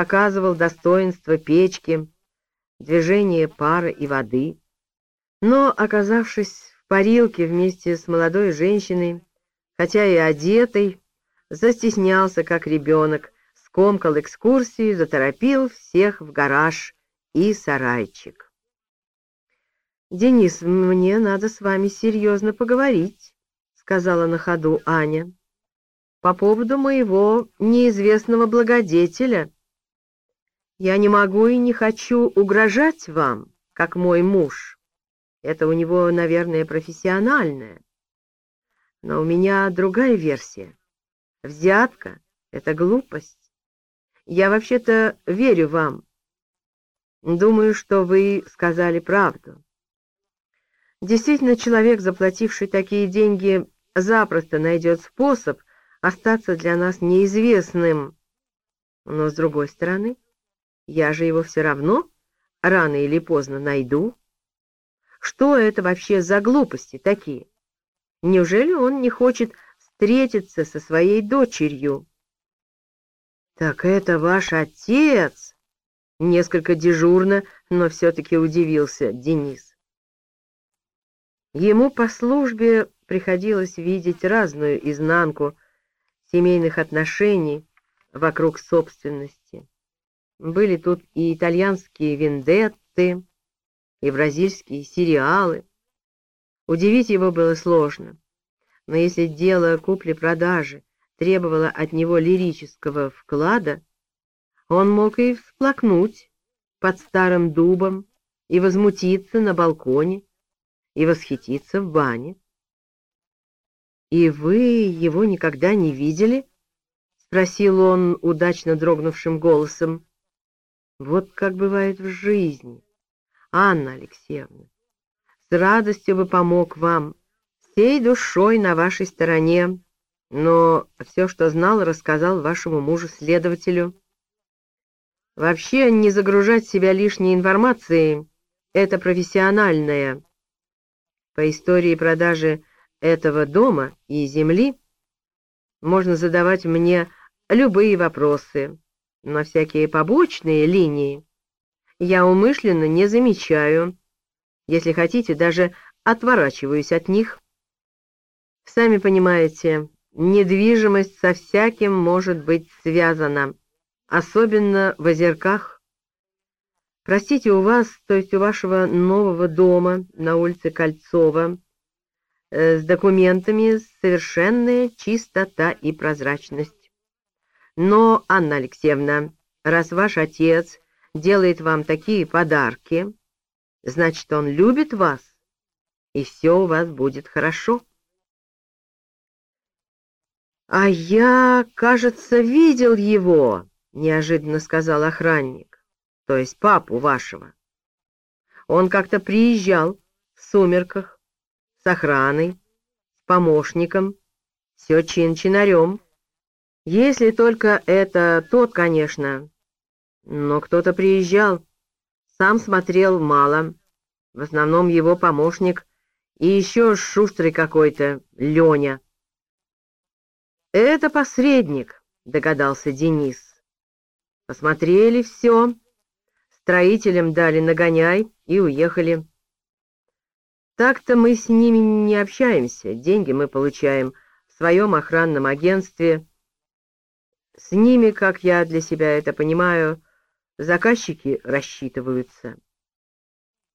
показывал достоинство печки, движение пара и воды. Но, оказавшись в парилке вместе с молодой женщиной, хотя и одетой, застеснялся, как ребенок, скомкал экскурсию, заторопил всех в гараж и сарайчик. «Денис, мне надо с вами серьезно поговорить», — сказала на ходу Аня, — «по поводу моего неизвестного благодетеля. Я не могу и не хочу угрожать вам, как мой муж. Это у него, наверное, профессиональное. Но у меня другая версия. Взятка — это глупость. Я вообще-то верю вам. Думаю, что вы сказали правду. Действительно, человек, заплативший такие деньги, запросто найдет способ остаться для нас неизвестным. Но, с другой стороны, я же его все равно рано или поздно найду. Что это вообще за глупости такие? Неужели он не хочет встретиться со своей дочерью? «Так это ваш отец!» Несколько дежурно, но все-таки удивился Денис. Ему по службе приходилось видеть разную изнанку семейных отношений вокруг собственности. Были тут и итальянские вендетты, и бразильские сериалы. Удивить его было сложно, но если дело купли-продажи требовало от него лирического вклада, он мог и всплакнуть под старым дубом, и возмутиться на балконе, и восхититься в бане. «И вы его никогда не видели?» — спросил он удачно дрогнувшим голосом. «Вот как бывает в жизни, Анна Алексеевна с радостью бы помог вам, всей душой на вашей стороне, но все, что знал, рассказал вашему мужу-следователю. Вообще не загружать себя лишней информацией — это профессиональное. По истории продажи этого дома и земли можно задавать мне любые вопросы, но всякие побочные линии я умышленно не замечаю, если хотите, даже отворачиваюсь от них. Сами понимаете, недвижимость со всяким может быть связана, особенно в озерках. Простите, у вас, то есть у вашего нового дома на улице Кольцова, э, с документами совершенная чистота и прозрачность. Но, Анна Алексеевна, раз ваш отец делает вам такие подарки, значит, он любит вас, и все у вас будет хорошо. «А я, кажется, видел его», — неожиданно сказал охранник, «то есть папу вашего. Он как-то приезжал в сумерках, с охраной, с помощником, все чин-чинарем. Если только это тот, конечно, но кто-то приезжал, сам смотрел мало, в основном его помощник и еще шустрый какой-то, Леня. «Это посредник», — догадался Денис. Посмотрели все, строителям дали нагоняй и уехали. Так-то мы с ними не общаемся, деньги мы получаем в своем охранном агентстве. С ними, как я для себя это понимаю, заказчики рассчитываются.